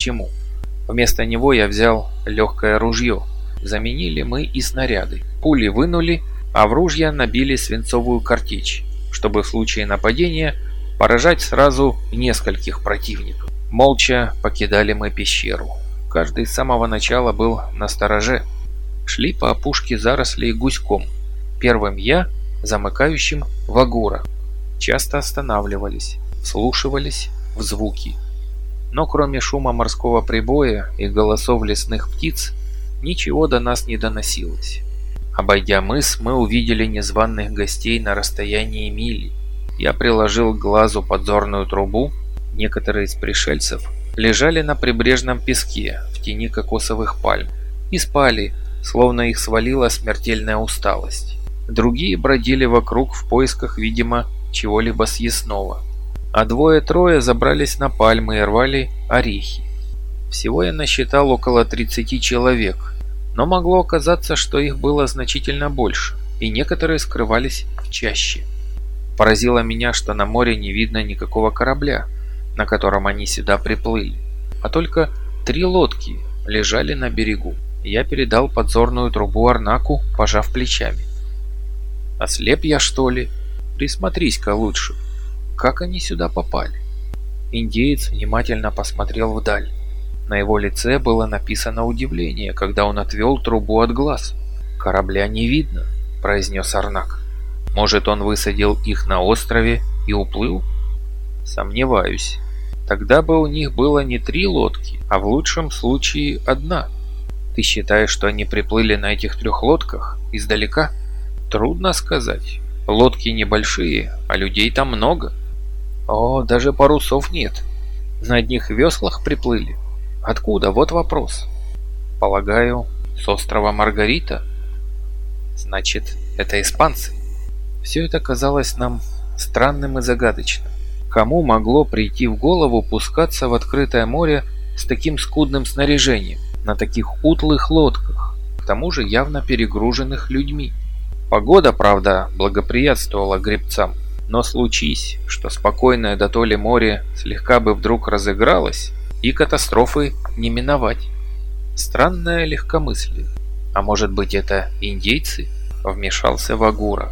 чему. Вместо него я взял легкое ружье. Заменили мы и снаряды. Пули вынули, а в ружья набили свинцовую картечь, чтобы в случае нападения поражать сразу нескольких противников. Молча покидали мы пещеру. Каждый с самого начала был на стороже. Шли по опушке зарослей гуськом. Первым я, замыкающим Вагура. Часто останавливались, вслушивались в звуки. Но кроме шума морского прибоя и голосов лесных птиц, ничего до нас не доносилось. Обойдя мыс, мы увидели незваных гостей на расстоянии мили. Я приложил к глазу подзорную трубу. Некоторые из пришельцев лежали на прибрежном песке в тени кокосовых пальм и спали, словно их свалила смертельная усталость. Другие бродили вокруг в поисках, видимо, чего-либо съестного. А двое-трое забрались на пальмы и рвали орехи. Всего я насчитал около 30 человек, но могло оказаться, что их было значительно больше, и некоторые скрывались в чаще. Поразило меня, что на море не видно никакого корабля, на котором они сюда приплыли, а только три лодки лежали на берегу. Я передал подзорную трубу Арнаку, пожав плечами. «Ослеп я, что ли? Присмотрись-ка лучше. Как они сюда попали?» Индеец внимательно посмотрел вдаль. На его лице было написано удивление, когда он отвел трубу от глаз. «Корабля не видно», — произнес Арнак. «Может, он высадил их на острове и уплыл?» «Сомневаюсь. Тогда бы у них было не три лодки, а в лучшем случае одна. Ты считаешь, что они приплыли на этих трех лодках издалека?» «Трудно сказать. Лодки небольшие, а людей там много». «О, даже парусов нет. На одних веслах приплыли». Откуда? Вот вопрос. Полагаю, с острова Маргарита? Значит, это испанцы. Все это казалось нам странным и загадочным. Кому могло прийти в голову пускаться в открытое море с таким скудным снаряжением, на таких утлых лодках, к тому же явно перегруженных людьми? Погода, правда, благоприятствовала гребцам, но случись, что спокойное до то море слегка бы вдруг разыгралось, и катастрофы не миновать. Странное легкомыслие. А может быть это индейцы? Вмешался Вагура.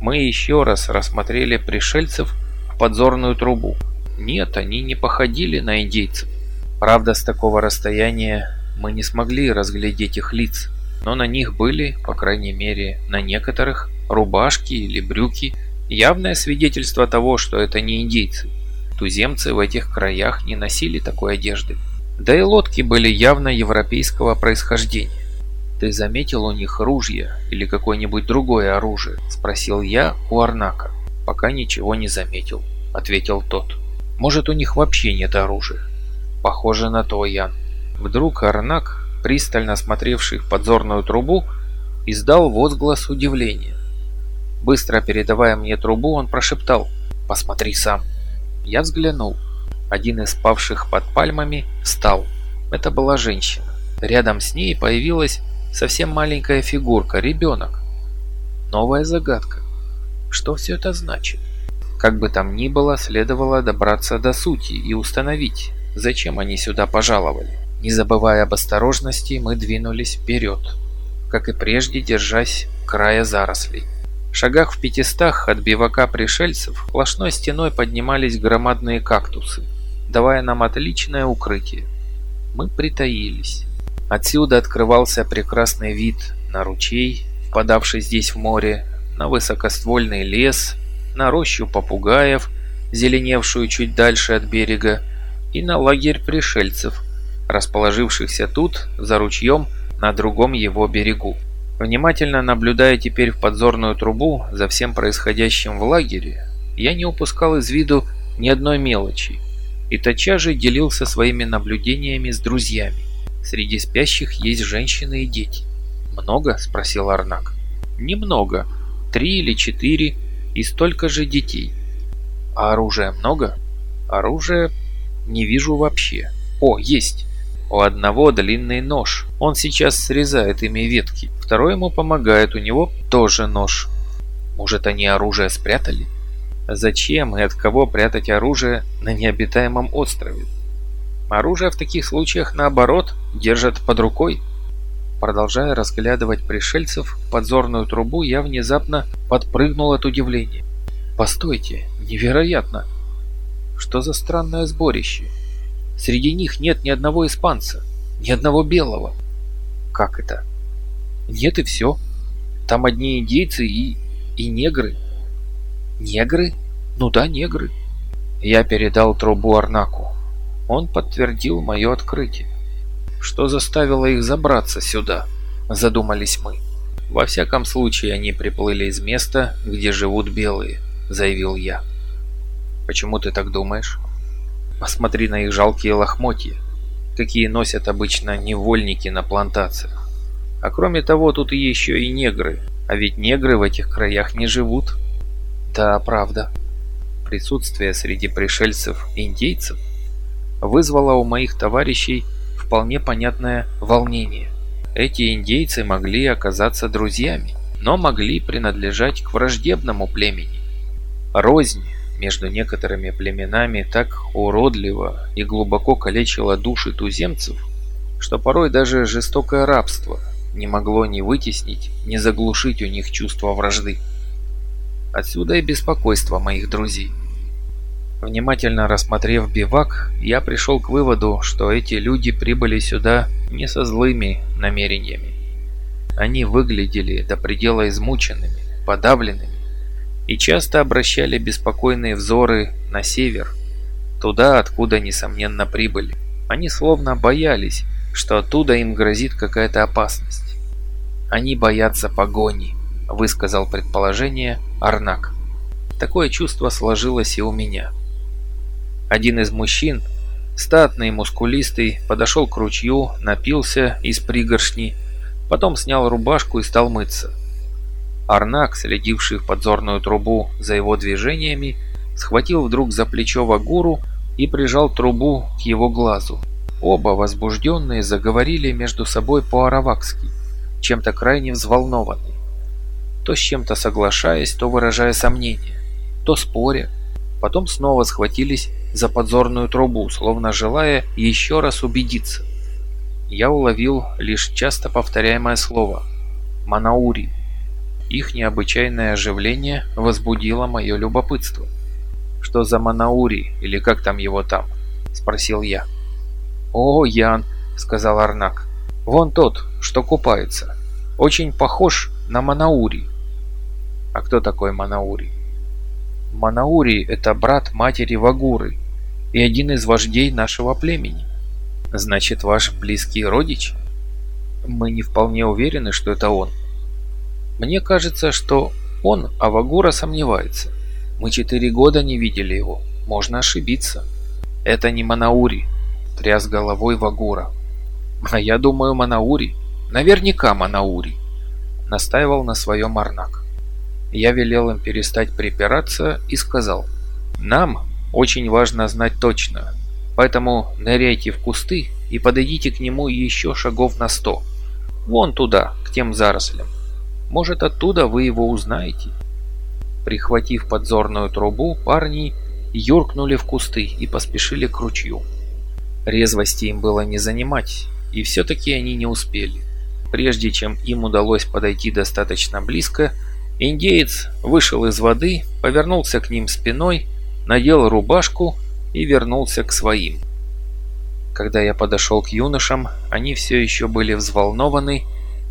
Мы еще раз рассмотрели пришельцев в подзорную трубу. Нет, они не походили на индейцев. Правда, с такого расстояния мы не смогли разглядеть их лиц, но на них были, по крайней мере, на некоторых, рубашки или брюки, явное свидетельство того, что это не индейцы. Туземцы в этих краях не носили такой одежды. Да и лодки были явно европейского происхождения. «Ты заметил у них ружья или какое-нибудь другое оружие?» – спросил я у Арнака. «Пока ничего не заметил», – ответил тот. «Может, у них вообще нет оружия?» «Похоже на то, Ян». Вдруг Арнак, пристально смотревший в подзорную трубу, издал возглас удивления. Быстро передавая мне трубу, он прошептал «Посмотри сам». Я взглянул. Один из спавших под пальмами встал. Это была женщина. Рядом с ней появилась совсем маленькая фигурка, ребенок. Новая загадка. Что все это значит? Как бы там ни было, следовало добраться до сути и установить, зачем они сюда пожаловали. Не забывая об осторожности, мы двинулись вперед, как и прежде держась края зарослей шагах в пятистах от бивака пришельцев сплошной стеной поднимались громадные кактусы, давая нам отличное укрытие. Мы притаились. Отсюда открывался прекрасный вид на ручей, впадавший здесь в море, на высокоствольный лес, на рощу попугаев, зеленевшую чуть дальше от берега, и на лагерь пришельцев, расположившихся тут, за ручьем, на другом его берегу. Внимательно наблюдая теперь в подзорную трубу за всем происходящим в лагере, я не упускал из виду ни одной мелочи и тотчас же делился своими наблюдениями с друзьями. Среди спящих есть женщины и дети. «Много?» – спросил Арнак. «Немного. Три или четыре и столько же детей». «А оружия много?» «Оружия не вижу вообще. О, есть!» У одного длинный нож. Он сейчас срезает ими ветки. Второй ему помогает, у него тоже нож. Может, они оружие спрятали? Зачем и от кого прятать оружие на необитаемом острове? Оружие в таких случаях, наоборот, держат под рукой. Продолжая разглядывать пришельцев подзорную трубу, я внезапно подпрыгнул от удивления. «Постойте, невероятно! Что за странное сборище? Среди них нет ни одного испанца, ни одного белого. Как это? Нет и все. Там одни индейцы и... и негры. Негры? Ну да, негры. Я передал трубу Арнаку. Он подтвердил мое открытие. Что заставило их забраться сюда? Задумались мы. Во всяком случае, они приплыли из места, где живут белые, заявил я. Почему ты так думаешь? Посмотри на их жалкие лохмотья, какие носят обычно невольники на плантациях. А кроме того, тут еще и негры, а ведь негры в этих краях не живут. Да, правда. Присутствие среди пришельцев индейцев вызвало у моих товарищей вполне понятное волнение. Эти индейцы могли оказаться друзьями, но могли принадлежать к враждебному племени. Рознь между некоторыми племенами так уродливо и глубоко калечила души туземцев, что порой даже жестокое рабство не могло ни вытеснить, ни заглушить у них чувство вражды. Отсюда и беспокойство моих друзей. Внимательно рассмотрев бивак, я пришел к выводу, что эти люди прибыли сюда не со злыми намерениями. Они выглядели до предела измученными, подавленными и часто обращали беспокойные взоры на север, туда, откуда, несомненно, прибыли. Они словно боялись, что оттуда им грозит какая-то опасность. «Они боятся погони», — высказал предположение Арнак. Такое чувство сложилось и у меня. Один из мужчин, статный, мускулистый, подошел к ручью, напился из пригоршни, потом снял рубашку и стал мыться. Арнак, следивший в подзорную трубу за его движениями, схватил вдруг за плечо Вагуру и прижал трубу к его глазу. Оба, возбужденные, заговорили между собой по-аравакски, чем-то крайне взволнованные. То с чем-то соглашаясь, то выражая сомнения, то споря. Потом снова схватились за подзорную трубу, словно желая еще раз убедиться. Я уловил лишь часто повторяемое слово «Манаури». Их необычайное оживление возбудило мое любопытство. «Что за Манаури, или как там его там?» – спросил я. «О, Ян», – сказал Арнак, – «вон тот, что купается. Очень похож на Манаури». «А кто такой Манаури?» «Манаури – это брат матери Вагуры, и один из вождей нашего племени. Значит, ваш близкий родич? Мы не вполне уверены, что это он. Мне кажется, что он, а Вагура сомневается. Мы четыре года не видели его. Можно ошибиться. Это не Манаури, тряс головой Вагура. А я думаю, Манаури. Наверняка Манаури. Настаивал на своем Арнак. Я велел им перестать припираться и сказал. Нам, очень важно знать точно. Поэтому ныряйте в кусты и подойдите к нему еще шагов на сто. Вон туда, к тем зарослям. Может, оттуда вы его узнаете. Прихватив подзорную трубу, парни юркнули в кусты и поспешили к ручью. Резвости им было не занимать, и все-таки они не успели. Прежде чем им удалось подойти достаточно близко, индеец вышел из воды, повернулся к ним спиной надел рубашку и вернулся к своим. Когда я подошел к юношам, они все еще были взволнованы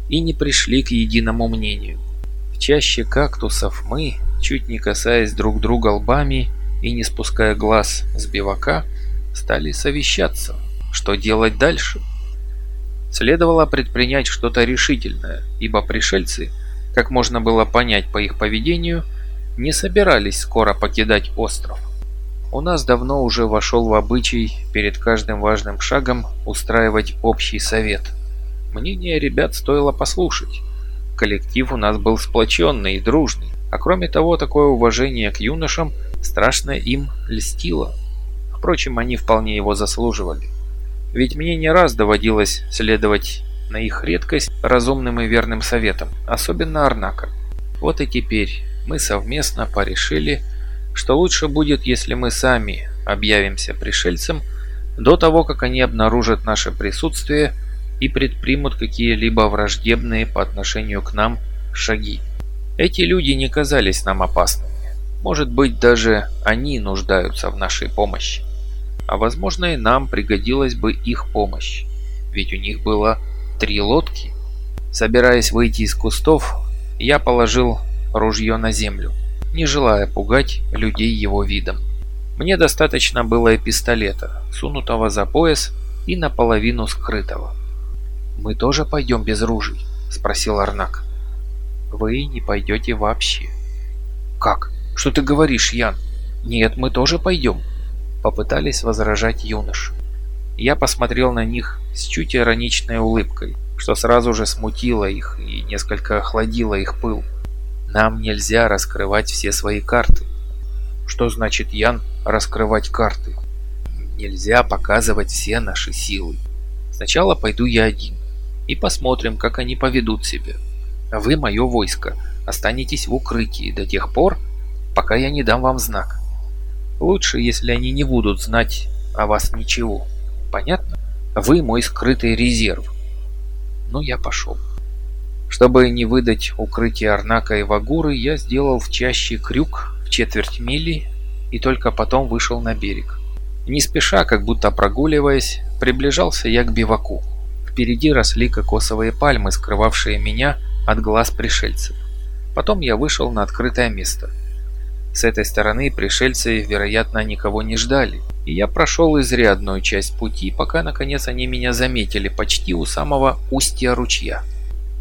и не пришли к единому мнению. В чаще кактусов мы, чуть не касаясь друг друга лбами и не спуская глаз с бивака, стали совещаться, что делать дальше. Следовало предпринять что-то решительное, ибо пришельцы, как можно было понять по их поведению, не собирались скоро покидать остров. У нас давно уже вошел в обычай перед каждым важным шагом устраивать общий совет. Мнение ребят стоило послушать. Коллектив у нас был сплоченный и дружный, а кроме того, такое уважение к юношам страшно им льстило. Впрочем, они вполне его заслуживали. Ведь мне не раз доводилось следовать на их редкость разумным и верным советам, особенно Арнака. Вот и теперь мы совместно порешили, что лучше будет, если мы сами объявимся пришельцам, до того, как они обнаружат наше присутствие и предпримут какие-либо враждебные по отношению к нам шаги. Эти люди не казались нам опасными. Может быть, даже они нуждаются в нашей помощи. А возможно и нам пригодилась бы их помощь. Ведь у них было три лодки. Собираясь выйти из кустов, я положил ружье на землю, не желая пугать людей его видом. Мне достаточно было и пистолета, сунутого за пояс и наполовину скрытого. «Мы тоже пойдем без ружей?» – спросил Арнак. «Вы не пойдете вообще». «Как? Что ты говоришь, Ян?» «Нет, мы тоже пойдем», – попытались возражать юнош. Я посмотрел на них с чуть ироничной улыбкой, что сразу же смутило их и несколько охладило их пыл. Нам нельзя раскрывать все свои карты. Что значит, Ян, раскрывать карты? Нельзя показывать все наши силы. Сначала пойду я один. И посмотрим, как они поведут себя. Вы, мое войско, останетесь в укрытии до тех пор, пока я не дам вам знак. Лучше, если они не будут знать о вас ничего. Понятно? Вы мой скрытый резерв. Ну, я пошел. Чтобы не выдать укрытие Арнака и Вагуры, я сделал в чаще крюк в четверть мили и только потом вышел на берег. Не спеша, как будто прогуливаясь, приближался я к биваку. Впереди росли кокосовые пальмы, скрывавшие меня от глаз пришельцев. Потом я вышел на открытое место. С этой стороны пришельцы, вероятно, никого не ждали, и я прошел изрядную часть пути, пока наконец они меня заметили почти у самого устья ручья.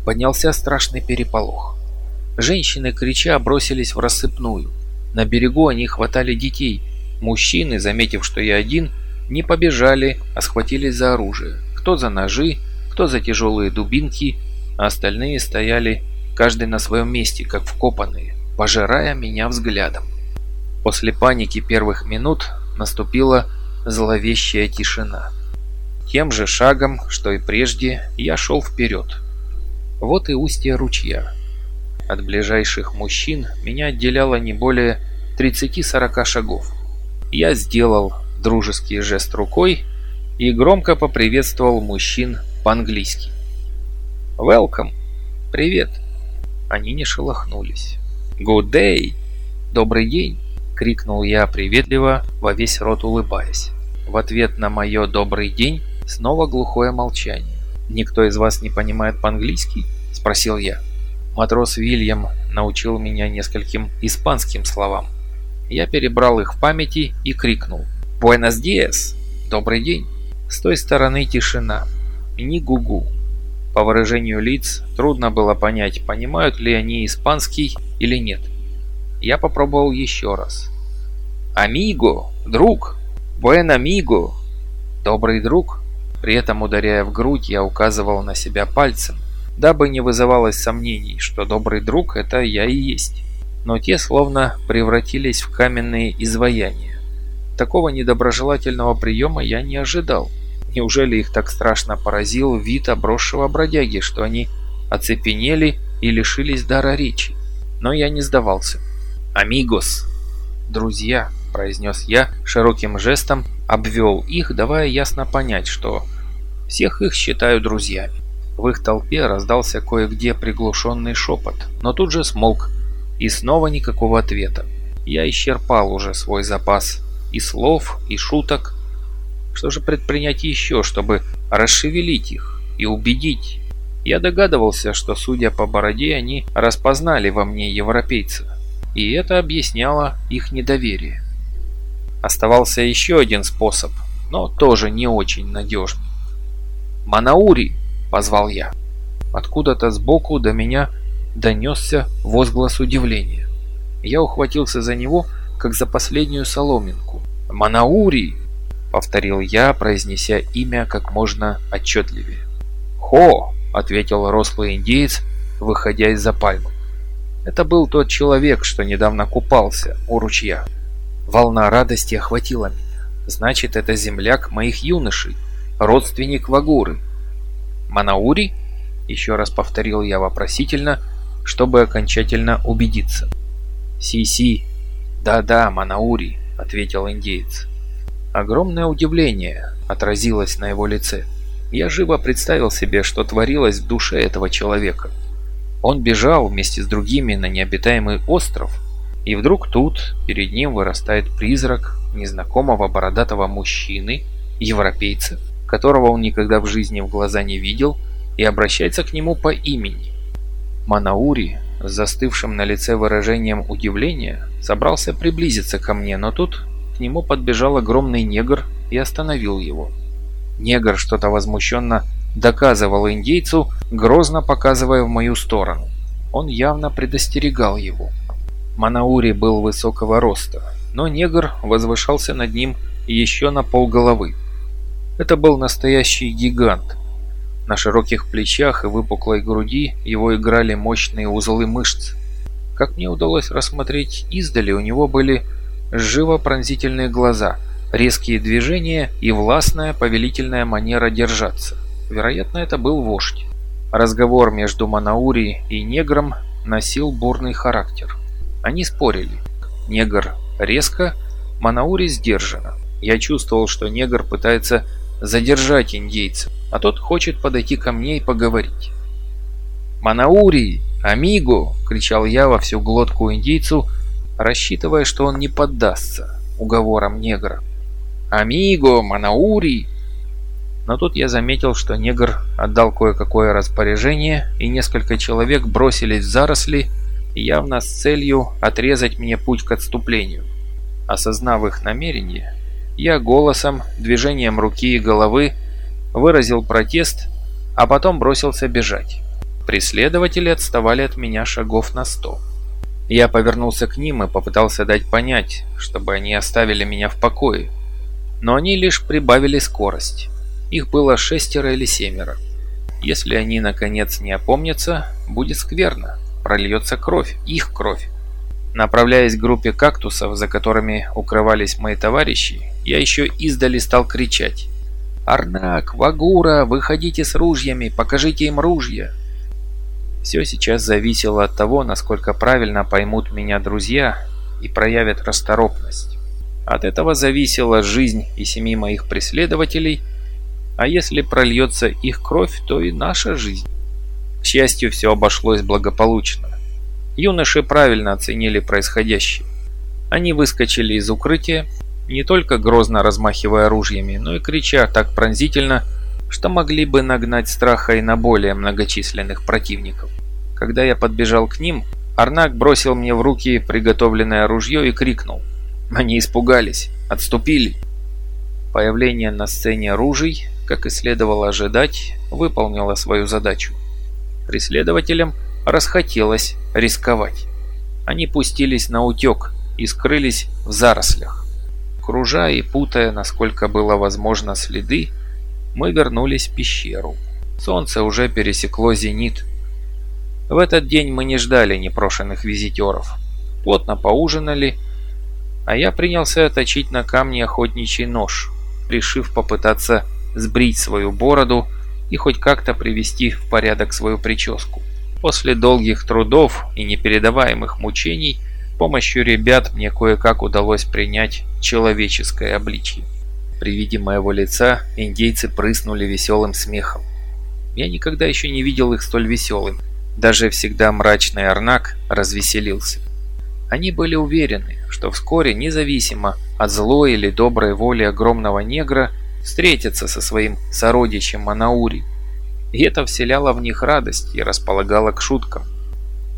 Поднялся страшный переполох. Женщины, крича, бросились в рассыпную. На берегу они хватали детей. Мужчины, заметив, что я один, не побежали, а схватились за оружие. Кто за ножи, кто за тяжелые дубинки, а остальные стояли каждый на своем месте, как вкопанные, пожирая меня взглядом. После паники первых минут наступила зловещая тишина. Тем же шагом, что и прежде, я шел вперед. Вот и устье ручья. От ближайших мужчин меня отделяло не более 30-40 шагов. Я сделал дружеский жест рукой и громко поприветствовал мужчин по-английски. «Welcome! Привет!» Они не шелохнулись. «Good day! Добрый день!» — крикнул я приветливо, во весь рот улыбаясь. В ответ на мое «добрый день» снова глухое молчание. «Никто из вас не понимает по-английски?» — спросил я. Матрос Вильям научил меня нескольким испанским словам. Я перебрал их в памяти и крикнул. «Буэнос диас! Добрый день!» С той стороны тишина. Ни гугу. По выражению лиц трудно было понять, понимают ли они испанский или нет. Я попробовал еще раз. «Амиго! Друг! Буэн амиго! Добрый друг!» При этом, ударяя в грудь, я указывал на себя пальцем, дабы не вызывалось сомнений, что добрый друг – это я и есть. Но те словно превратились в каменные изваяния. Такого недоброжелательного приема я не ожидал. Неужели их так страшно поразил вид обросшего бродяги, что они оцепенели и лишились дара речи? Но я не сдавался. «Амигос!» «Друзья!» – произнес я широким жестом, обвел их, давая ясно понять, что всех их считаю друзьями. В их толпе раздался кое-где приглушенный шепот, но тут же смолк, и снова никакого ответа. Я исчерпал уже свой запас и слов, и шуток. Что же предпринять еще, чтобы расшевелить их и убедить? Я догадывался, что, судя по бороде, они распознали во мне европейца, и это объясняло их недоверие. Оставался еще один способ, но тоже не очень надежный. «Манаури!» позвал я. Откуда-то сбоку до меня донесся возглас удивления. Я ухватился за него, как за последнюю соломинку. «Манаури!» — повторил я, произнеся имя как можно отчетливее. «Хо!» — ответил рослый индеец, выходя из-за пальмы. Это был тот человек, что недавно купался у ручья. Волна радости охватила меня. Значит, это земляк моих юношей, родственник Вагуры. «Манаури?» – еще раз повторил я вопросительно, чтобы окончательно убедиться. «Си-си, да-да, Манаури», – ответил индеец. Огромное удивление отразилось на его лице. Я живо представил себе, что творилось в душе этого человека. Он бежал вместе с другими на необитаемый остров, и вдруг тут перед ним вырастает призрак незнакомого бородатого мужчины, европейца, которого он никогда в жизни в глаза не видел, и обращается к нему по имени. Манаури, с застывшим на лице выражением удивления, собрался приблизиться ко мне, но тут к нему подбежал огромный негр и остановил его. Негр что-то возмущенно доказывал индейцу, грозно показывая в мою сторону. Он явно предостерегал его. Манаури был высокого роста, но негр возвышался над ним еще на полголовы. Это был настоящий гигант. На широких плечах и выпуклой груди его играли мощные узлы мышц. Как мне удалось рассмотреть издали, у него были живо-пронзительные глаза, резкие движения и властная повелительная манера держаться. Вероятно, это был вождь. Разговор между Манаури и негром носил бурный характер. Они спорили. Негр резко, Манаури сдержанно. Я чувствовал, что негр пытается задержать индейца, а тот хочет подойти ко мне и поговорить. «Манаури! Амиго!» — кричал я во всю глотку индейцу, рассчитывая, что он не поддастся уговорам негра. «Амиго! Манаури!» Но тут я заметил, что негр отдал кое-какое распоряжение, и несколько человек бросились в заросли, явно с целью отрезать мне путь к отступлению. Осознав их намерение, я голосом, движением руки и головы выразил протест, а потом бросился бежать. Преследователи отставали от меня шагов на сто. Я повернулся к ним и попытался дать понять, чтобы они оставили меня в покое. Но они лишь прибавили скорость. Их было шестеро или семеро. Если они, наконец, не опомнятся, будет скверно. Прольется кровь, их кровь. Направляясь к группе кактусов, за которыми укрывались мои товарищи, я еще издали стал кричать. «Арнак, Вагура, выходите с ружьями, покажите им ружья!» Все сейчас зависело от того, насколько правильно поймут меня друзья и проявят расторопность. От этого зависела жизнь и семи моих преследователей, а если прольется их кровь, то и наша жизнь. К счастью, все обошлось благополучно. Юноши правильно оценили происходящее. Они выскочили из укрытия, не только грозно размахивая оружиями, но и крича так пронзительно, что могли бы нагнать страха и на более многочисленных противников. Когда я подбежал к ним, Арнак бросил мне в руки приготовленное ружье и крикнул. Они испугались, отступили. Появление на сцене ружей, как и следовало ожидать, выполнило свою задачу. Преследователям расхотелось рисковать. Они пустились на утек и скрылись в зарослях. Кружа и путая, насколько было возможно, следы, мы вернулись в пещеру. Солнце уже пересекло зенит. В этот день мы не ждали непрошенных визитеров. Плотно поужинали, а я принялся точить на камне охотничий нож, решив попытаться сбрить свою бороду и хоть как-то привести в порядок свою прическу. После долгих трудов и непередаваемых мучений помощью ребят мне кое-как удалось принять человеческое обличье. При виде моего лица индейцы прыснули веселым смехом. Я никогда еще не видел их столь веселым. Даже всегда мрачный Арнак развеселился. Они были уверены, что вскоре, независимо от злой или доброй воли огромного негра, встретятся со своим сородичем Манаури и это вселяло в них радость и располагало к шуткам.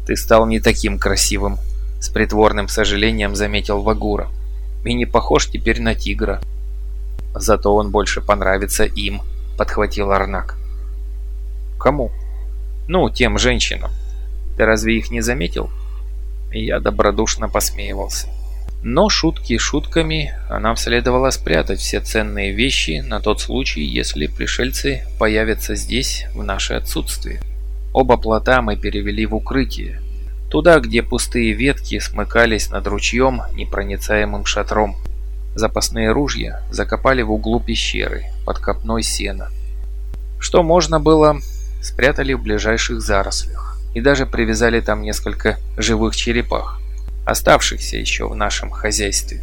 «Ты стал не таким красивым», — с притворным сожалением заметил Вагура. «И не похож теперь на тигра». «Зато он больше понравится им», — подхватил Арнак. «Кому?» «Ну, тем женщинам. Ты разве их не заметил?» Я добродушно посмеивался. Но шутки шутками, а нам следовало спрятать все ценные вещи на тот случай, если пришельцы появятся здесь в наше отсутствие. Оба плота мы перевели в укрытие, туда, где пустые ветки смыкались над ручьем непроницаемым шатром. Запасные ружья закопали в углу пещеры, под копной сена. Что можно было, спрятали в ближайших зарослях и даже привязали там несколько живых черепах оставшихся еще в нашем хозяйстве.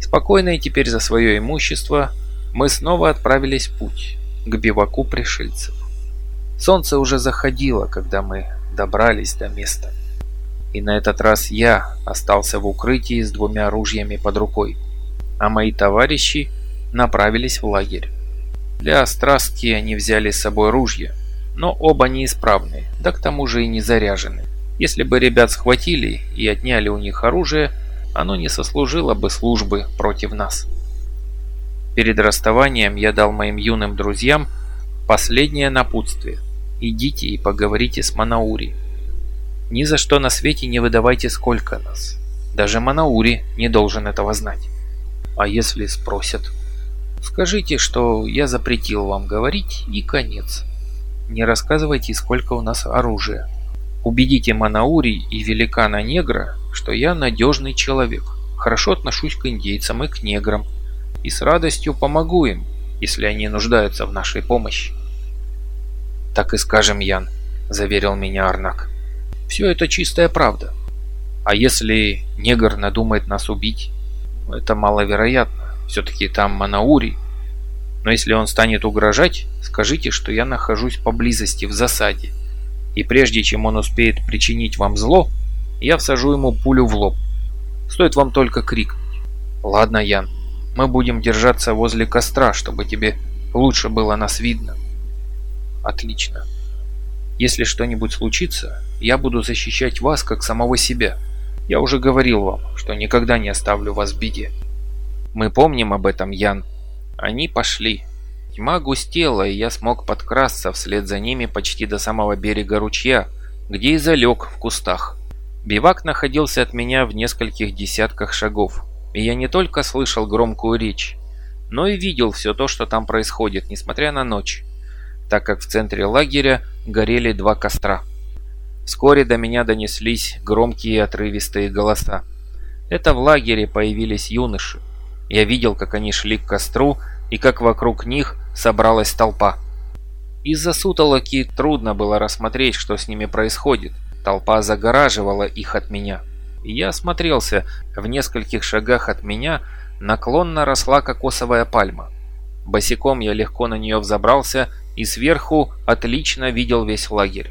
Спокойные теперь за свое имущество, мы снова отправились в путь, к биваку пришельцев. Солнце уже заходило, когда мы добрались до места. И на этот раз я остался в укрытии с двумя ружьями под рукой, а мои товарищи направились в лагерь. Для острастки они взяли с собой ружья, но оба неисправные, да к тому же и не заряжены. Если бы ребят схватили и отняли у них оружие, оно не сослужило бы службы против нас. Перед расставанием я дал моим юным друзьям последнее напутствие. Идите и поговорите с Манаури. Ни за что на свете не выдавайте сколько нас. Даже Манаури не должен этого знать. А если спросят? Скажите, что я запретил вам говорить и конец. Не рассказывайте, сколько у нас оружия. Убедите Манаури и великана негра, что я надежный человек, хорошо отношусь к индейцам и к неграм, и с радостью помогу им, если они нуждаются в нашей помощи. «Так и скажем, Ян», – заверил меня Арнак. «Все это чистая правда. А если негр надумает нас убить? Это маловероятно. Все-таки там Манаури. Но если он станет угрожать, скажите, что я нахожусь поблизости в засаде и прежде чем он успеет причинить вам зло, я всажу ему пулю в лоб. Стоит вам только крикнуть. Ладно, Ян, мы будем держаться возле костра, чтобы тебе лучше было нас видно. Отлично. Если что-нибудь случится, я буду защищать вас как самого себя. Я уже говорил вам, что никогда не оставлю вас в беде. Мы помним об этом, Ян. Они пошли. Тьма густела, и я смог подкрасться вслед за ними почти до самого берега ручья, где и залег в кустах. Бивак находился от меня в нескольких десятках шагов, и я не только слышал громкую речь, но и видел все то, что там происходит, несмотря на ночь, так как в центре лагеря горели два костра. Вскоре до меня донеслись громкие отрывистые голоса. Это в лагере появились юноши. Я видел, как они шли к костру и как вокруг них собралась толпа. Из-за сутолоки трудно было рассмотреть, что с ними происходит. Толпа загораживала их от меня. И я осмотрелся. В нескольких шагах от меня наклонно росла кокосовая пальма. Босиком я легко на нее взобрался и сверху отлично видел весь лагерь.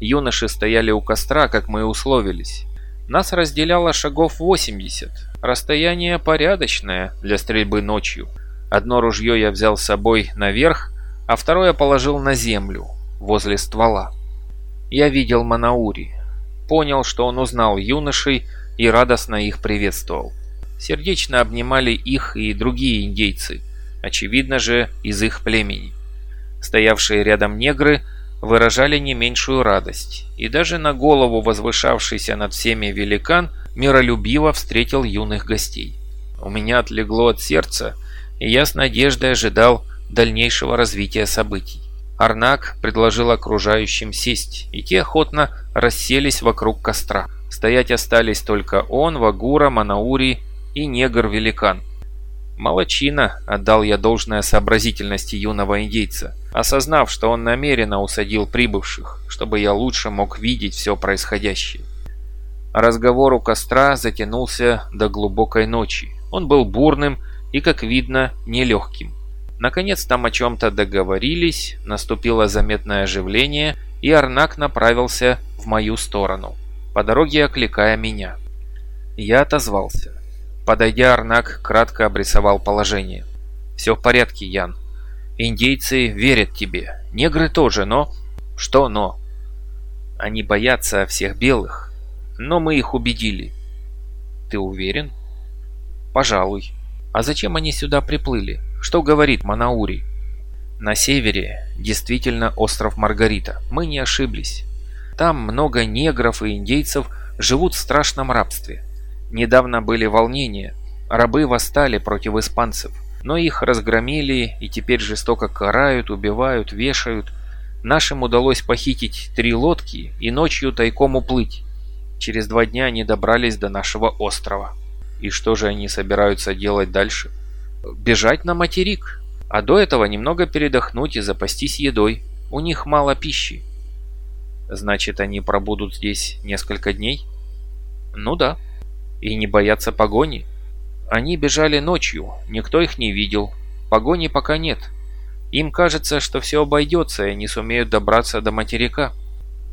Юноши стояли у костра, как мы и условились. Нас разделяло шагов 80. Расстояние порядочное для стрельбы ночью. Одно ружье я взял с собой наверх, а второе положил на землю, возле ствола. Я видел Манаури. Понял, что он узнал юношей и радостно их приветствовал. Сердечно обнимали их и другие индейцы, очевидно же, из их племени. Стоявшие рядом негры выражали не меньшую радость, и даже на голову возвышавшийся над всеми великан миролюбиво встретил юных гостей. У меня отлегло от сердца, и я с надеждой ожидал дальнейшего развития событий. Арнак предложил окружающим сесть, и те охотно расселись вокруг костра. Стоять остались только он, Вагура, Манаури и негр-великан. Молодчина, отдал я должное сообразительности юного индейца, осознав, что он намеренно усадил прибывших, чтобы я лучше мог видеть все происходящее. Разговор у костра затянулся до глубокой ночи. Он был бурным и, как видно, нелегким. Наконец там о чем-то договорились, наступило заметное оживление, и Арнак направился в мою сторону, по дороге окликая меня. Я отозвался. Подойдя, Арнак кратко обрисовал положение. «Все в порядке, Ян. Индейцы верят тебе. Негры тоже, но...» «Что но?» «Они боятся всех белых. Но мы их убедили». «Ты уверен?» «Пожалуй». А зачем они сюда приплыли? Что говорит Манаури? На севере действительно остров Маргарита. Мы не ошиблись. Там много негров и индейцев живут в страшном рабстве. Недавно были волнения. Рабы восстали против испанцев. Но их разгромили и теперь жестоко карают, убивают, вешают. Нашим удалось похитить три лодки и ночью тайком уплыть. Через два дня они добрались до нашего острова. И что же они собираются делать дальше? Бежать на материк. А до этого немного передохнуть и запастись едой. У них мало пищи. Значит, они пробудут здесь несколько дней? Ну да. И не боятся погони. Они бежали ночью, никто их не видел. Погони пока нет. Им кажется, что все обойдется, и они сумеют добраться до материка.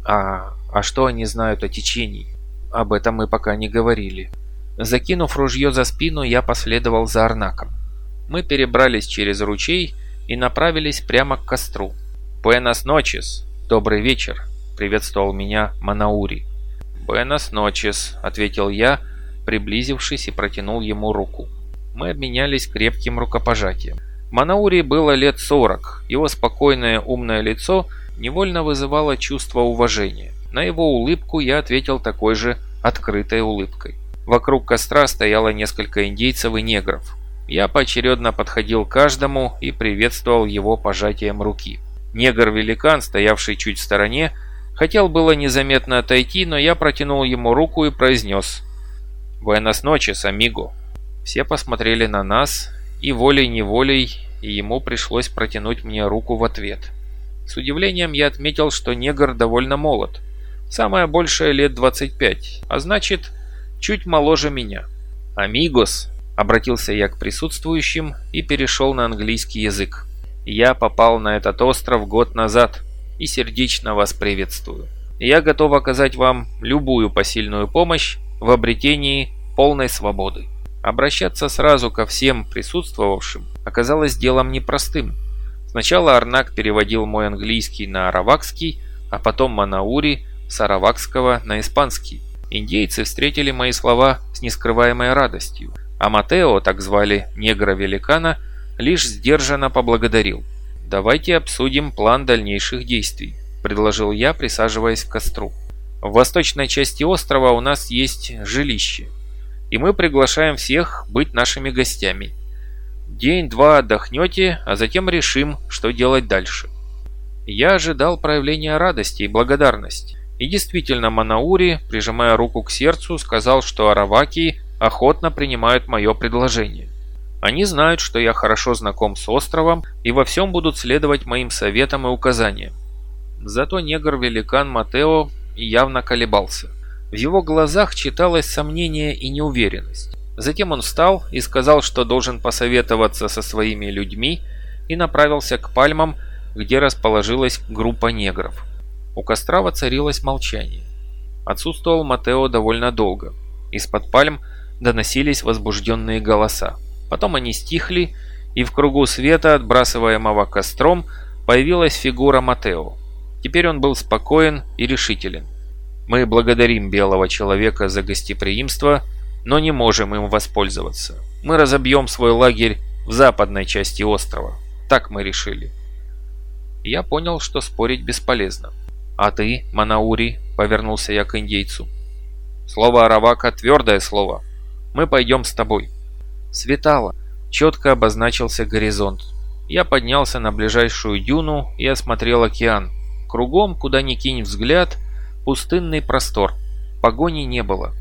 А, а что они знают о течении? Об этом мы пока не говорили. Закинув ружье за спину, я последовал за Арнаком. Мы перебрались через ручей и направились прямо к костру. «Буэнос ночес! Добрый вечер!» – приветствовал меня Манаури. «Буэнос ночес!» – ответил я, приблизившись и протянул ему руку. Мы обменялись крепким рукопожатием. Манаури было лет сорок. Его спокойное умное лицо невольно вызывало чувство уважения. На его улыбку я ответил такой же открытой улыбкой. Вокруг костра стояло несколько индейцев и негров. Я поочередно подходил к каждому и приветствовал его пожатием руки. Негр-великан, стоявший чуть в стороне, хотел было незаметно отойти, но я протянул ему руку и произнес «Буэнос ночес, амиго». Все посмотрели на нас, и волей-неволей ему пришлось протянуть мне руку в ответ. С удивлением я отметил, что негр довольно молод. Самое большее лет 25, а значит, чуть моложе меня. «Амигос», — обратился я к присутствующим и перешел на английский язык. «Я попал на этот остров год назад и сердечно вас приветствую. Я готов оказать вам любую посильную помощь в обретении полной свободы». Обращаться сразу ко всем присутствовавшим оказалось делом непростым. Сначала Арнак переводил мой английский на аравакский, а потом Манаури с аравакского на испанский. Индейцы встретили мои слова с нескрываемой радостью, а Матео, так звали негра-великана, лишь сдержанно поблагодарил. «Давайте обсудим план дальнейших действий», – предложил я, присаживаясь к костру. «В восточной части острова у нас есть жилище, и мы приглашаем всех быть нашими гостями. День-два отдохнете, а затем решим, что делать дальше». Я ожидал проявления радости и благодарности. И действительно, Манаури, прижимая руку к сердцу, сказал, что араваки охотно принимают мое предложение. Они знают, что я хорошо знаком с островом и во всем будут следовать моим советам и указаниям. Зато негр-великан Матео явно колебался. В его глазах читалось сомнение и неуверенность. Затем он встал и сказал, что должен посоветоваться со своими людьми и направился к пальмам, где расположилась группа негров. У костра воцарилось молчание. Отсутствовал Матео довольно долго. Из-под пальм доносились возбужденные голоса. Потом они стихли, и в кругу света, отбрасываемого костром, появилась фигура Матео. Теперь он был спокоен и решителен. Мы благодарим белого человека за гостеприимство, но не можем им воспользоваться. Мы разобьем свой лагерь в западной части острова. Так мы решили. Я понял, что спорить бесполезно. «А ты, Манаури?» – повернулся я к индейцу. «Слово Аравака – твердое слово. Мы пойдем с тобой». Светало. Четко обозначился горизонт. Я поднялся на ближайшую дюну и осмотрел океан. Кругом, куда ни кинь взгляд, пустынный простор. Погони не было.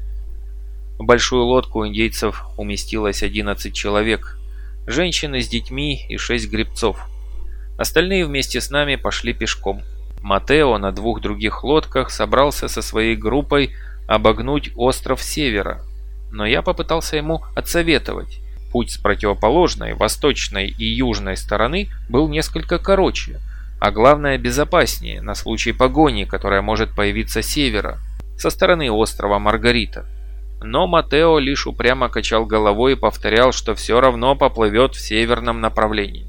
В большую лодку индейцев уместилось 11 человек. Женщины с детьми и 6 гребцов. Остальные вместе с нами пошли пешком. Матео на двух других лодках собрался со своей группой обогнуть остров севера, но я попытался ему отсоветовать. Путь с противоположной, восточной и южной стороны был несколько короче, а главное безопаснее на случай погони, которая может появиться с севера, со стороны острова Маргарита. Но Матео лишь упрямо качал головой и повторял, что все равно поплывет в северном направлении.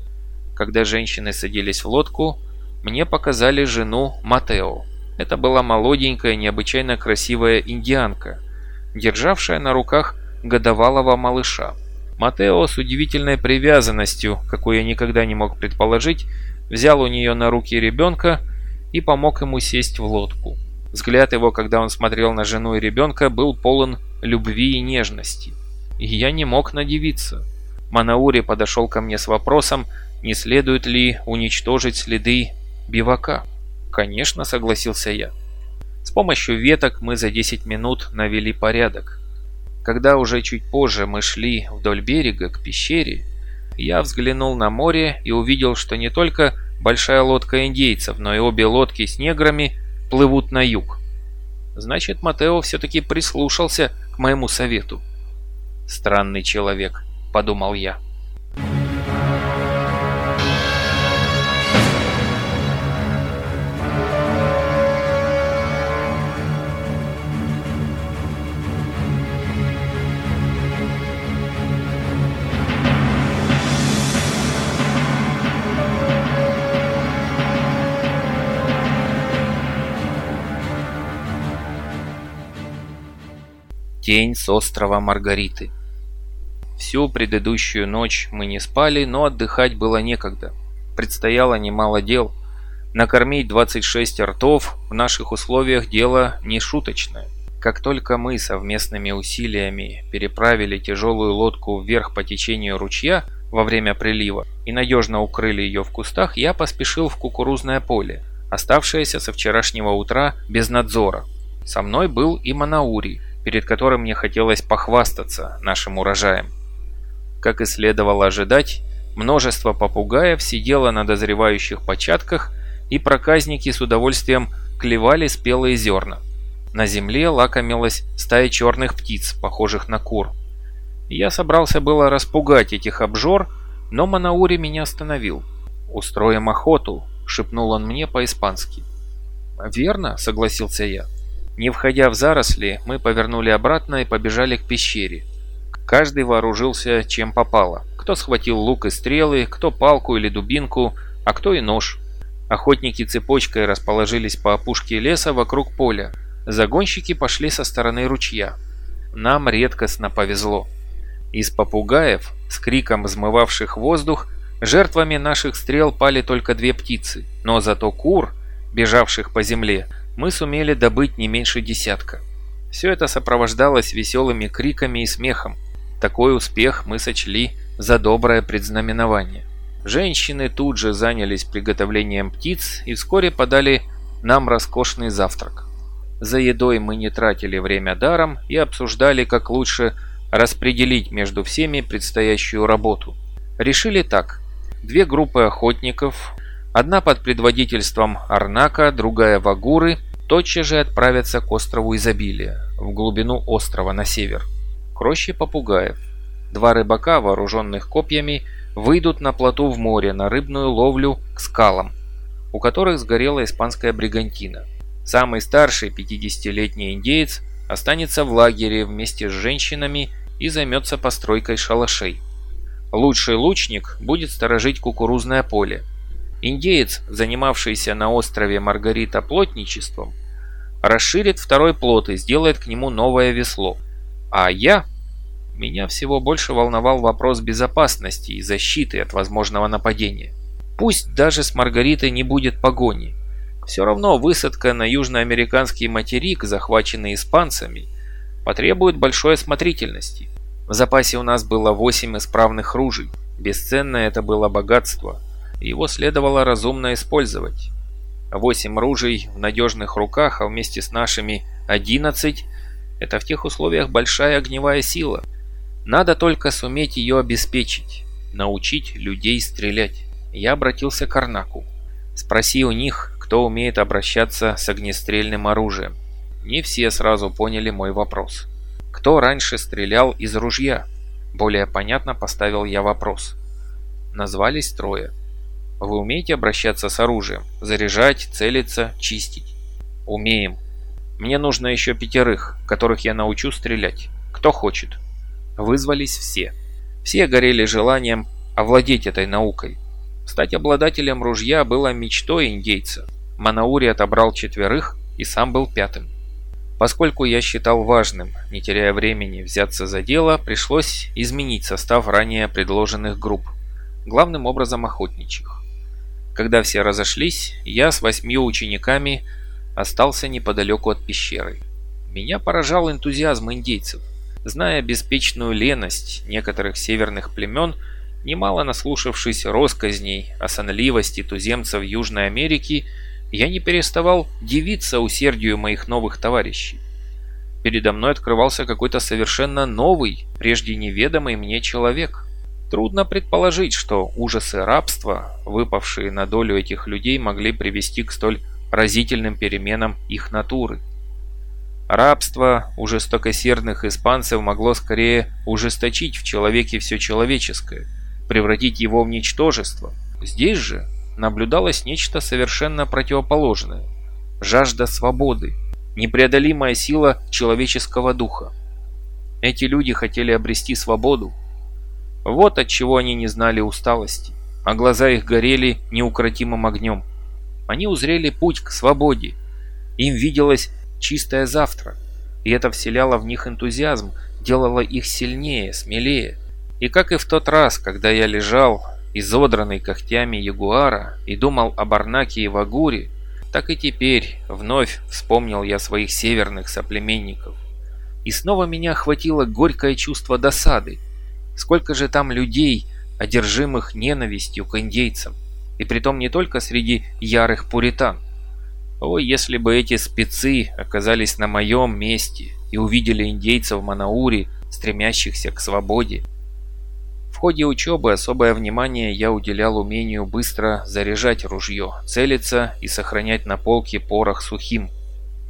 Когда женщины садились в лодку, мне показали жену Матео. Это была молоденькая, необычайно красивая индианка, державшая на руках годовалого малыша. Матео с удивительной привязанностью, какую я никогда не мог предположить, взял у нее на руки ребенка и помог ему сесть в лодку. Взгляд его, когда он смотрел на жену и ребенка, был полон любви и нежности. И я не мог надевиться. Манаури подошел ко мне с вопросом, не следует ли уничтожить следы бивака. Конечно, согласился я. С помощью веток мы за 10 минут навели порядок. Когда уже чуть позже мы шли вдоль берега к пещере, я взглянул на море и увидел, что не только большая лодка индейцев, но и обе лодки с неграми плывут на юг. Значит, Матео все-таки прислушался к моему совету. «Странный человек», — подумал я. Тень с острова Маргариты. Всю предыдущую ночь мы не спали, но отдыхать было некогда. Предстояло немало дел. Накормить 26 ртов в наших условиях дело не шуточное. Как только мы совместными усилиями переправили тяжелую лодку вверх по течению ручья во время прилива и надежно укрыли ее в кустах, я поспешил в кукурузное поле, оставшееся со вчерашнего утра без надзора. Со мной был и Манаури, перед которым мне хотелось похвастаться нашим урожаем. Как и следовало ожидать, множество попугаев сидело на дозревающих початках, и проказники с удовольствием клевали спелые зерна. На земле лакомилась стая черных птиц, похожих на кур. Я собрался было распугать этих обжор, но Манаури меня остановил. «Устроим охоту», — шепнул он мне по-испански. «Верно», — согласился я. Не входя в заросли, мы повернули обратно и побежали к пещере. Каждый вооружился чем попало. Кто схватил лук и стрелы, кто палку или дубинку, а кто и нож. Охотники цепочкой расположились по опушке леса вокруг поля. Загонщики пошли со стороны ручья. Нам редкостно повезло. Из попугаев, с криком взмывавших воздух, жертвами наших стрел пали только две птицы, но зато кур, бежавших по земле, мы сумели добыть не меньше десятка. Все это сопровождалось веселыми криками и смехом. Такой успех мы сочли за доброе предзнаменование. Женщины тут же занялись приготовлением птиц и вскоре подали нам роскошный завтрак. За едой мы не тратили время даром и обсуждали, как лучше распределить между всеми предстоящую работу. Решили так. Две группы охотников, одна под предводительством Арнака, другая Вагуры, тотчас же отправятся к острову Изобилия, в глубину острова на север, к роще попугаев. Два рыбака, вооруженных копьями, выйдут на плоту в море на рыбную ловлю к скалам, у которых сгорела испанская бригантина. Самый старший 50-летний индеец останется в лагере вместе с женщинами и займется постройкой шалашей. Лучший лучник будет сторожить кукурузное поле, Индеец, занимавшийся на острове Маргарита плотничеством, расширит второй плот и сделает к нему новое весло. А я... Меня всего больше волновал вопрос безопасности и защиты от возможного нападения. Пусть даже с Маргаритой не будет погони. Все равно высадка на южноамериканский материк, захваченный испанцами, потребует большой осмотрительности. В запасе у нас было 8 исправных ружей. Бесценное это было богатство – его следовало разумно использовать. Восемь ружей в надежных руках, а вместе с нашими одиннадцать – это в тех условиях большая огневая сила. Надо только суметь ее обеспечить, научить людей стрелять. Я обратился к Арнаку. Спроси у них, кто умеет обращаться с огнестрельным оружием. Не все сразу поняли мой вопрос. Кто раньше стрелял из ружья? Более понятно поставил я вопрос. Назвались трое. Вы умеете обращаться с оружием? Заряжать, целиться, чистить? Умеем. Мне нужно еще пятерых, которых я научу стрелять. Кто хочет? Вызвались все. Все горели желанием овладеть этой наукой. Стать обладателем ружья было мечтой индейца. Манаури отобрал четверых и сам был пятым. Поскольку я считал важным, не теряя времени, взяться за дело, пришлось изменить состав ранее предложенных групп, главным образом охотничьих. Когда все разошлись, я с восьмью учениками остался неподалеку от пещеры. Меня поражал энтузиазм индейцев. Зная беспечную леность некоторых северных племен, немало наслушавшись росказней о сонливости туземцев Южной Америки, я не переставал дивиться усердию моих новых товарищей. Передо мной открывался какой-то совершенно новый, прежде неведомый мне человек – Трудно предположить, что ужасы рабства, выпавшие на долю этих людей, могли привести к столь разительным переменам их натуры. Рабство у жестокосердных испанцев могло скорее ужесточить в человеке все человеческое, превратить его в ничтожество. Здесь же наблюдалось нечто совершенно противоположное. Жажда свободы, непреодолимая сила человеческого духа. Эти люди хотели обрести свободу, вот от чего они не знали усталости, а глаза их горели неукротимым огнем. Они узрели путь к свободе. Им виделось чистое завтра. и это вселяло в них энтузиазм, делало их сильнее, смелее. И как и в тот раз, когда я лежал, изодранный когтями ягуара, и думал об Арнаке и Вагуре, так и теперь вновь вспомнил я своих северных соплеменников. И снова меня охватило горькое чувство досады. Сколько же там людей, одержимых ненавистью к индейцам, и притом не только среди ярых пуритан. О, если бы эти спецы оказались на моем месте и увидели индейцев Манаури, стремящихся к свободе. В ходе учебы особое внимание я уделял умению быстро заряжать ружье, целиться и сохранять на полке порох сухим.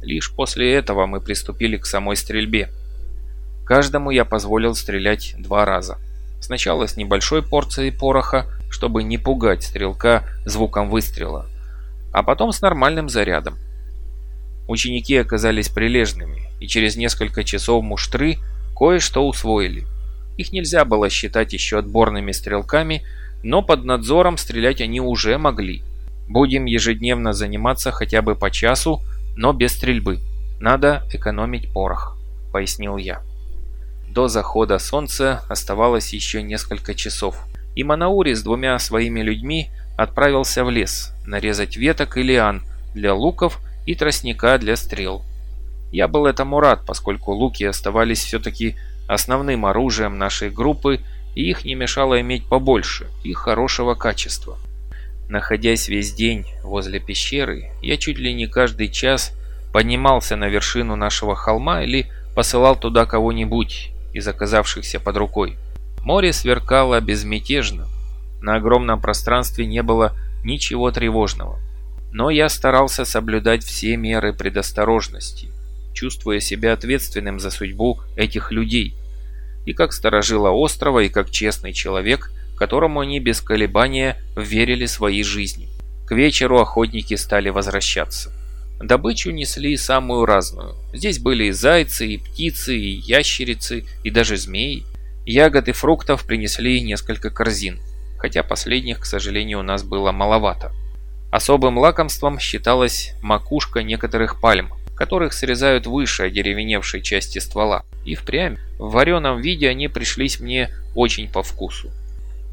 Лишь после этого мы приступили к самой стрельбе. Каждому я позволил стрелять два раза. Сначала с небольшой порцией пороха, чтобы не пугать стрелка звуком выстрела, а потом с нормальным зарядом. Ученики оказались прилежными, и через несколько часов муштры кое-что усвоили. Их нельзя было считать еще отборными стрелками, но под надзором стрелять они уже могли. Будем ежедневно заниматься хотя бы по часу, но без стрельбы. Надо экономить порох, пояснил я. До захода солнца оставалось еще несколько часов, и Манаури с двумя своими людьми отправился в лес нарезать веток и лиан для луков и тростника для стрел. Я был этому рад, поскольку луки оставались все-таки основным оружием нашей группы, и их не мешало иметь побольше и хорошего качества. Находясь весь день возле пещеры, я чуть ли не каждый час поднимался на вершину нашего холма или посылал туда кого-нибудь из оказавшихся под рукой. Море сверкало безмятежно. На огромном пространстве не было ничего тревожного. Но я старался соблюдать все меры предосторожности, чувствуя себя ответственным за судьбу этих людей. И как сторожила острова, и как честный человек, которому они без колебания верили свои жизни. К вечеру охотники стали возвращаться. Добычу несли самую разную. Здесь были и зайцы, и птицы, и ящерицы, и даже змеи. Ягод и фруктов принесли несколько корзин, хотя последних, к сожалению, у нас было маловато. Особым лакомством считалась макушка некоторых пальм, которых срезают выше одеревеневшей части ствола. И впрямь, в вареном виде они пришлись мне очень по вкусу.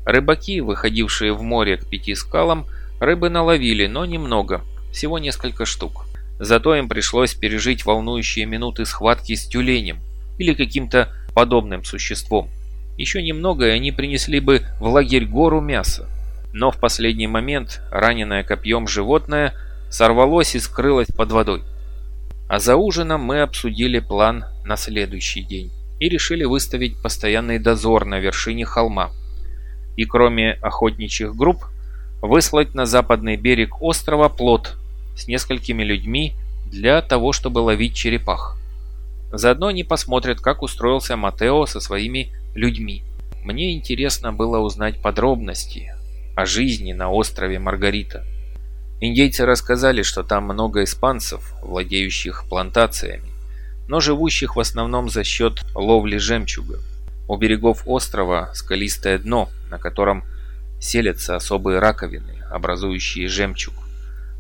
Рыбаки, выходившие в море к пяти скалам, рыбы наловили, но немного, всего несколько штук. Зато им пришлось пережить волнующие минуты схватки с тюленем или каким-то подобным существом. Еще немного, и они принесли бы в лагерь гору мяса. Но в последний момент раненое копьем животное сорвалось и скрылось под водой. А за ужином мы обсудили план на следующий день и решили выставить постоянный дозор на вершине холма. И кроме охотничьих групп, выслать на западный берег острова плот с несколькими людьми для того, чтобы ловить черепах. Заодно они посмотрят, как устроился Матео со своими людьми. Мне интересно было узнать подробности о жизни на острове Маргарита. Индейцы рассказали, что там много испанцев, владеющих плантациями, но живущих в основном за счет ловли жемчуга. У берегов острова скалистое дно, на котором селятся особые раковины, образующие жемчуг.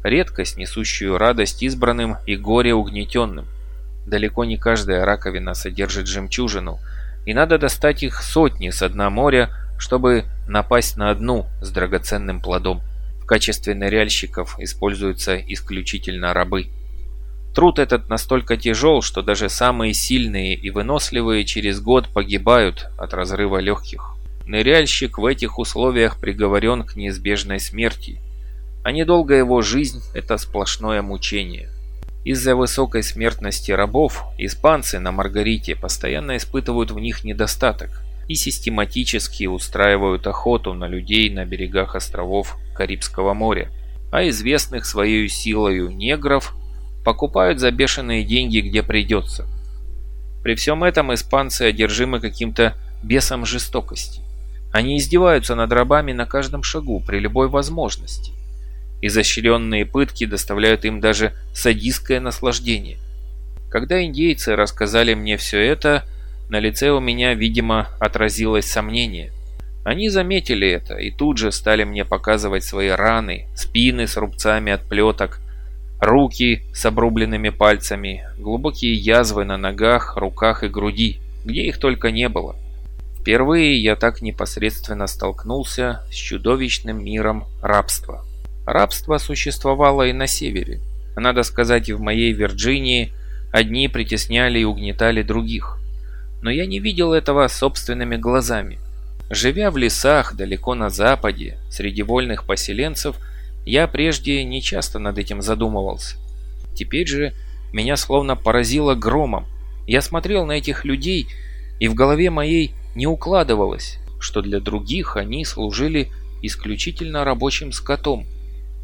Редкость, несущую радость избранным и горе угнетенным. Далеко не каждая раковина содержит жемчужину – и надо достать их сотни с дна моря, чтобы напасть на одну с драгоценным плодом. В качестве ныряльщиков используются исключительно рабы. Труд этот настолько тяжел, что даже самые сильные и выносливые через год погибают от разрыва легких. Ныряльщик в этих условиях приговорен к неизбежной смерти, а недолгая его жизнь – это сплошное мучение. Из-за высокой смертности рабов испанцы на Маргарите постоянно испытывают в них недостаток и систематически устраивают охоту на людей на берегах островов Карибского моря, а известных своей силою негров покупают за бешеные деньги где придется. При всем этом испанцы одержимы каким-то бесом жестокости. Они издеваются над рабами на каждом шагу при любой возможности – Изощренные пытки доставляют им даже садистское наслаждение. Когда индейцы рассказали мне все это, на лице у меня, видимо, отразилось сомнение. Они заметили это и тут же стали мне показывать свои раны, спины с рубцами от плеток, руки с обрубленными пальцами, глубокие язвы на ногах, руках и груди, где их только не было. Впервые я так непосредственно столкнулся с чудовищным миром рабства. Рабство существовало и на севере. Надо сказать, и в моей Вирджинии одни притесняли и угнетали других. Но я не видел этого собственными глазами. Живя в лесах далеко на западе, среди вольных поселенцев, я прежде не часто над этим задумывался. Теперь же меня словно поразило громом. Я смотрел на этих людей, и в голове моей не укладывалось, что для других они служили исключительно рабочим скотом,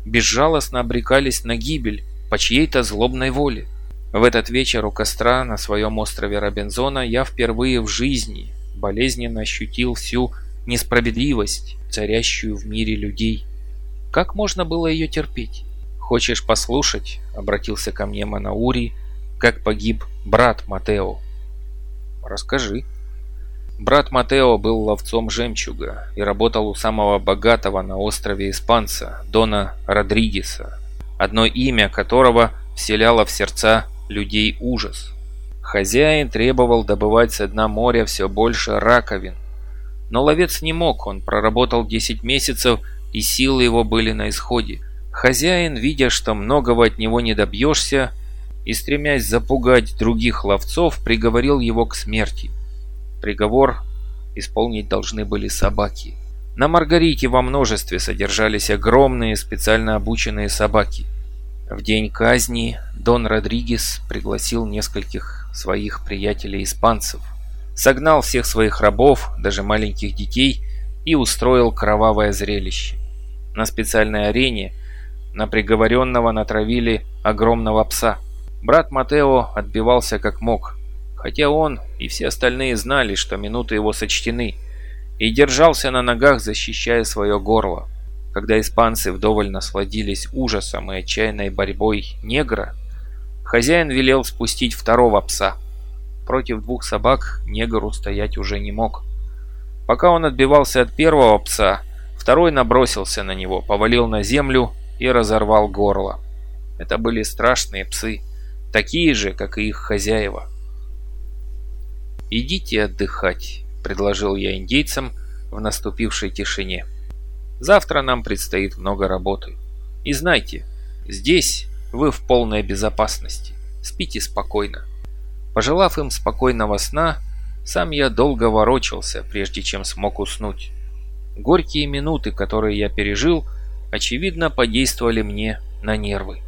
безжалостно обрекались на гибель по чьей-то злобной воле. В этот вечер у костра на своем острове Робинзона я впервые в жизни болезненно ощутил всю несправедливость, царящую в мире людей. Как можно было ее терпеть? «Хочешь послушать?» — обратился ко мне Манаури, как погиб брат Матео. «Расскажи». Брат Матео был ловцом жемчуга и работал у самого богатого на острове испанца, Дона Родригеса, одно имя которого вселяло в сердца людей ужас. Хозяин требовал добывать со дна моря все больше раковин. Но ловец не мог, он проработал 10 месяцев, и силы его были на исходе. Хозяин, видя, что многого от него не добьешься, и стремясь запугать других ловцов, приговорил его к смерти. Приговор исполнить должны были собаки. На Маргарите во множестве содержались огромные специально обученные собаки. В день казни Дон Родригес пригласил нескольких своих приятелей-испанцев, согнал всех своих рабов, даже маленьких детей, и устроил кровавое зрелище. На специальной арене на приговоренного натравили огромного пса. Брат Матео отбивался как мог, хотя он и все остальные знали, что минуты его сочтены, и держался на ногах, защищая свое горло. Когда испанцы вдоволь насладились ужасом и отчаянной борьбой негра, Хозяин велел спустить второго пса. Против двух собак негр устоять уже не мог. Пока он отбивался от первого пса, второй набросился на него, повалил на землю и разорвал горло. Это были страшные псы, такие же, как и их хозяева. «Идите отдыхать», — предложил я индейцам в наступившей тишине. «Завтра нам предстоит много работы. И знайте, здесь вы в полной безопасности. Спите спокойно. Пожелав им спокойного сна, сам я долго ворочался, прежде чем смог уснуть. Горькие минуты, которые я пережил, очевидно подействовали мне на нервы.